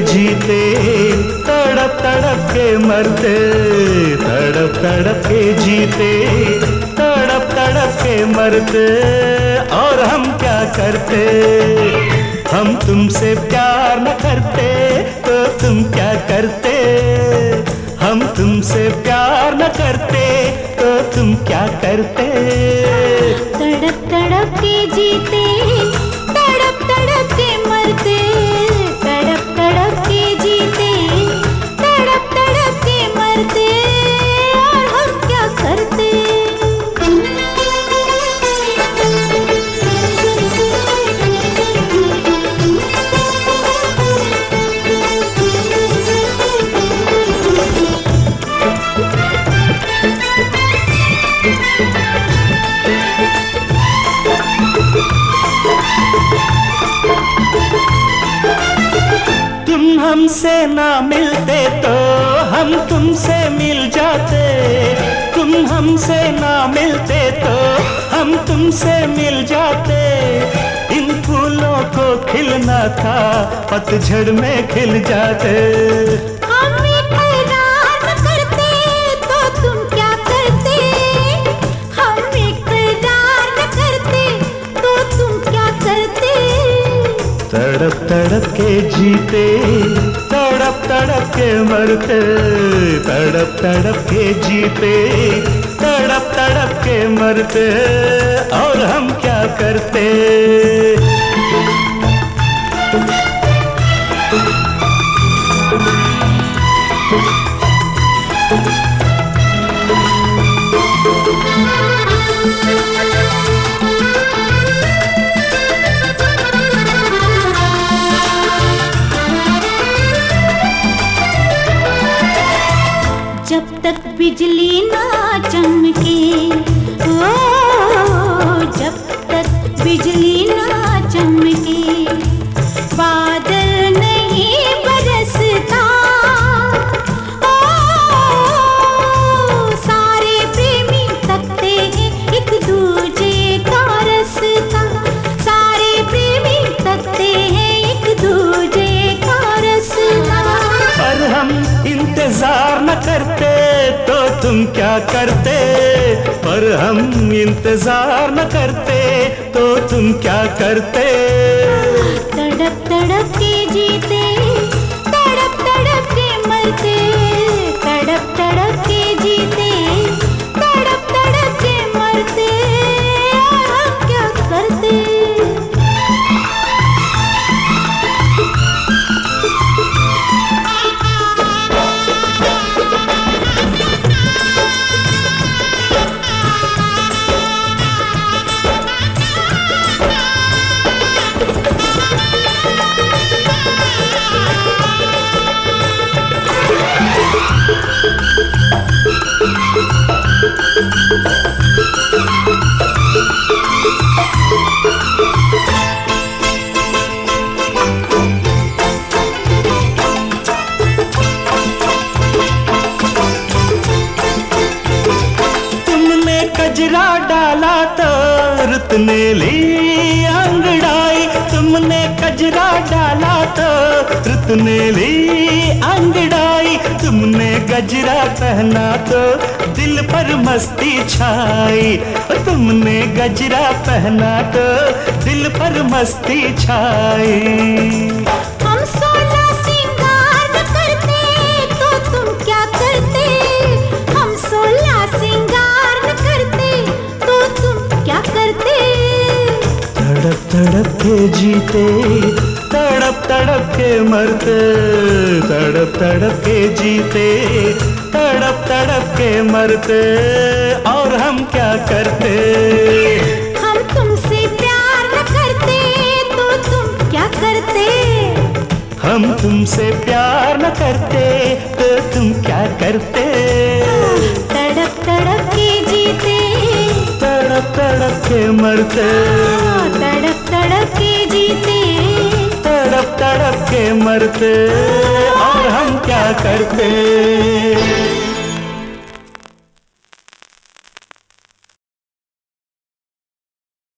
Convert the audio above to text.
जीते तड़प तड़प के मरते तड़प तड़प के जीते तड़प तड़प के मरते, और हम क्या करते? हम तुमसे प्यार न करते तो तुम क्या करते? हम तुमसे प्यार न करते तो तुम क्या करते? तड़प तड़प के जीते हमसे ना मिलते तो हम तुमसे मिल जाते। तुम हमसे ना मिलते तो हम तुमसे मिल जाते। इन फूलों को खिलना था, पतझड़ में खिल जाते। जीते तड़प तड़प के मरते, तड़प तड़प के जीते, तड़प तड़प के मरते, और हम क्या करते? जब तक बिजली ना चमके ओ तुम क्या करते? पर हम इंतज़ार न करते तो तुम क्या करते? तड़प तड़प रुत ने ली अंगड़ाई, तुमने कजरा डाला तो रुत ली अंगड़ाई, तुमने गजरा पहना तो दिल पर मस्ती छाई, तुमने गजरा पहना तो दिल पर मस्ती छाई। तड़प के जीते तड़प तड़प के मरते तड़प तड़प के जीते तड़प तड़प के मरते। और हम क्या करते? हम तुमसे प्यार न करते तो तुम क्या करते? हम तुमसे प्यार न करते तो तुम क्या करते? तड़प तड़प के जीते। तड़प तड़प के मरते। के मरते और हम क्या करते?